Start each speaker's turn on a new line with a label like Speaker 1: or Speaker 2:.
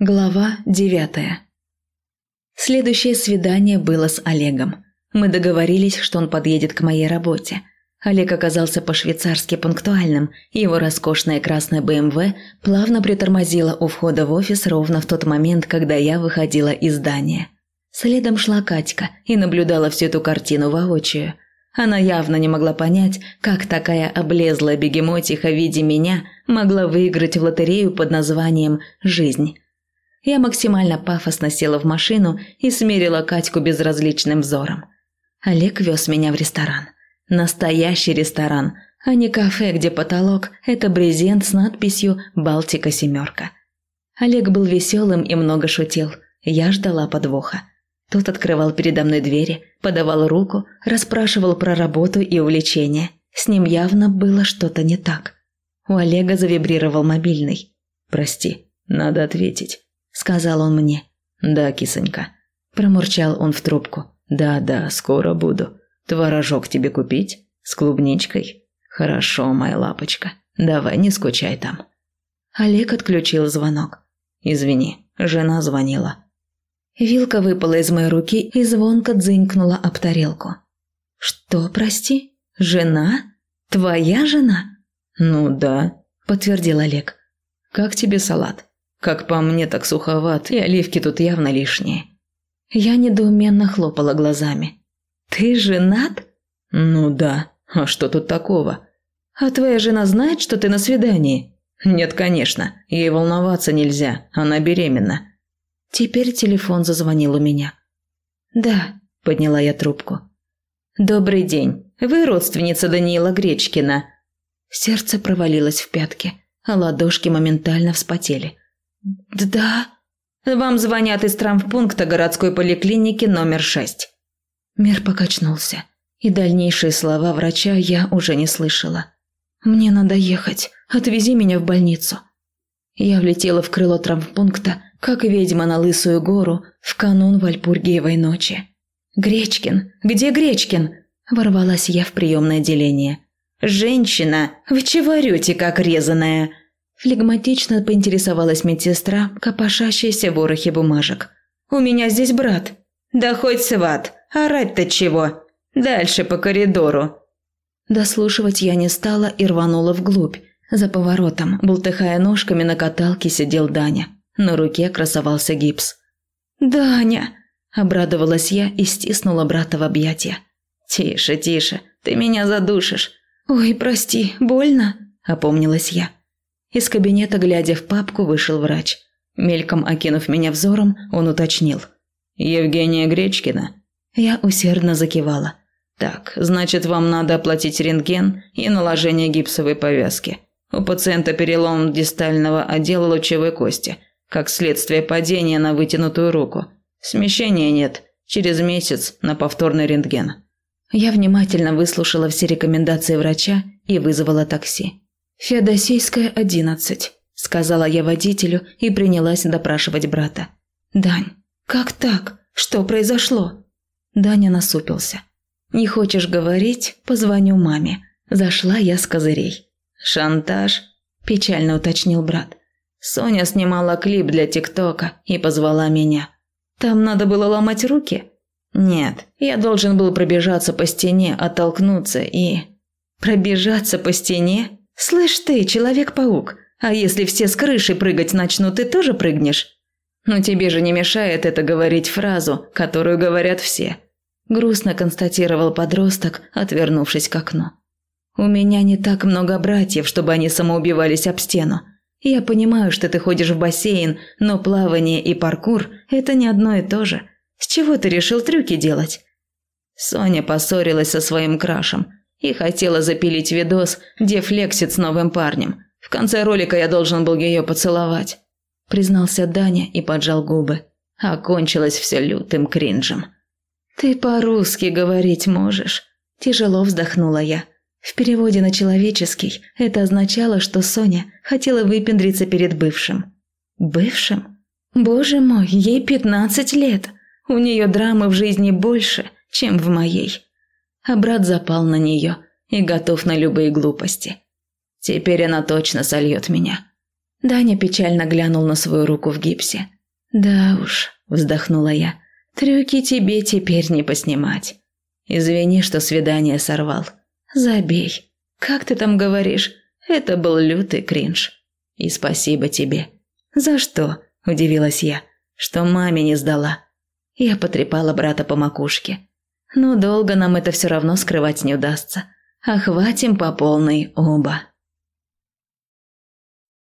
Speaker 1: Глава девятая Следующее свидание было с Олегом. Мы договорились, что он подъедет к моей работе. Олег оказался по-швейцарски пунктуальным, и его роскошная красная БМВ плавно притормозила у входа в офис ровно в тот момент, когда я выходила из здания. Следом шла Катька и наблюдала всю эту картину воочию. Она явно не могла понять, как такая облезлая бегемотиха в виде меня могла выиграть в лотерею под названием «Жизнь». Я максимально пафосно села в машину и смерила Катьку безразличным взором. Олег вез меня в ресторан. Настоящий ресторан, а не кафе, где потолок – это брезент с надписью «Балтика семерка». Олег был веселым и много шутил. Я ждала подвоха. Тот открывал передо мной двери, подавал руку, расспрашивал про работу и увлечения. С ним явно было что-то не так. У Олега завибрировал мобильный.
Speaker 2: «Прости, надо ответить»
Speaker 1: сказал он мне.
Speaker 2: «Да, кисонька», –
Speaker 1: промурчал он в трубку.
Speaker 2: «Да-да, скоро буду. Творожок тебе купить? С клубничкой? Хорошо, моя лапочка. Давай, не скучай там».
Speaker 1: Олег отключил звонок.
Speaker 2: «Извини, жена звонила».
Speaker 1: Вилка выпала из моей руки и звонко дзынькнула об тарелку. «Что, прости? Жена? Твоя жена?»
Speaker 2: «Ну да», –
Speaker 1: подтвердил Олег.
Speaker 2: «Как тебе салат?» Как по мне, так суховат, и оливки тут явно лишние.
Speaker 1: Я недоуменно хлопала глазами. «Ты женат?»
Speaker 2: «Ну да. А что тут такого?»
Speaker 1: «А твоя жена знает, что ты на свидании?»
Speaker 2: «Нет, конечно. Ей волноваться нельзя. Она беременна».
Speaker 1: Теперь телефон зазвонил у меня. «Да», – подняла я трубку. «Добрый день. Вы родственница Даниила Гречкина?» Сердце провалилось в пятки, а ладошки моментально вспотели. «Да?» «Вам звонят из травмпункта городской поликлиники номер шесть». Мир покачнулся, и дальнейшие слова врача я уже не слышала. «Мне надо ехать. Отвези меня в больницу». Я влетела в крыло травмпункта, как ведьма на Лысую гору в канун Вальпургиевой ночи. «Гречкин! Где Гречкин?» – ворвалась я в приемное отделение. «Женщина, вы чего орете, как резаная?» Флегматично поинтересовалась медсестра, копошащаяся в ворохе бумажек. «У меня здесь брат». «Да хоть сват, орать-то чего? Дальше по коридору». Дослушивать я не стала и рванула вглубь. За поворотом, бултыхая ножками на каталке, сидел Даня. На руке красовался гипс. «Даня!» – обрадовалась я и стиснула брата в объятия. «Тише, тише, ты меня задушишь». «Ой, прости, больно?» – опомнилась я. Из кабинета, глядя в папку, вышел врач. Мельком окинув меня взором, он уточнил.
Speaker 2: «Евгения Гречкина?»
Speaker 1: Я усердно закивала.
Speaker 2: «Так, значит, вам надо оплатить рентген и наложение гипсовой повязки. У пациента перелом дистального отдела лучевой кости, как следствие падения на вытянутую руку. Смещения нет. Через месяц на повторный рентген».
Speaker 1: Я внимательно выслушала все рекомендации врача и вызвала такси. «Феодосийская, одиннадцать», – сказала я водителю и принялась допрашивать брата. «Дань, как так? Что произошло?» Даня насупился. «Не хочешь говорить? Позвоню маме». Зашла я с козырей.
Speaker 2: «Шантаж?» – печально уточнил брат.
Speaker 1: «Соня снимала клип для ТикТока и позвала меня. Там надо было ломать руки?» «Нет, я должен был пробежаться по стене, оттолкнуться и...» «Пробежаться по стене?» «Слышь ты, Человек-паук, а если все с крыши прыгать начнут, ты тоже прыгнешь?» «Но тебе же не мешает это говорить фразу, которую говорят все», – грустно констатировал подросток, отвернувшись к окну. «У меня не так много братьев, чтобы они самоубивались об стену. Я понимаю, что ты ходишь в бассейн, но плавание и паркур – это не одно и то же. С чего ты решил трюки делать?» Соня поссорилась со своим крашем – и хотела запилить видос, где флексит с новым парнем. В конце ролика я должен был ее поцеловать. Признался Даня и поджал губы. Окончилось все лютым кринжем. «Ты по-русски говорить можешь?» Тяжело вздохнула я. В переводе на человеческий это означало, что Соня хотела выпендриться перед бывшим. Бывшим? Боже мой, ей пятнадцать лет. У нее драмы в жизни больше, чем в моей а брат запал на нее и готов на любые глупости. Теперь она точно сольет меня. Даня печально глянул на свою руку в гипсе. «Да уж», – вздохнула я, – «трюки тебе теперь не поснимать. Извини, что свидание сорвал. Забей. Как ты там говоришь? Это был лютый кринж. И спасибо тебе». «За что?» – удивилась я. «Что маме не сдала». Я потрепала брата по макушке. «Ну, долго нам это все равно скрывать не удастся. Охватим по полной оба».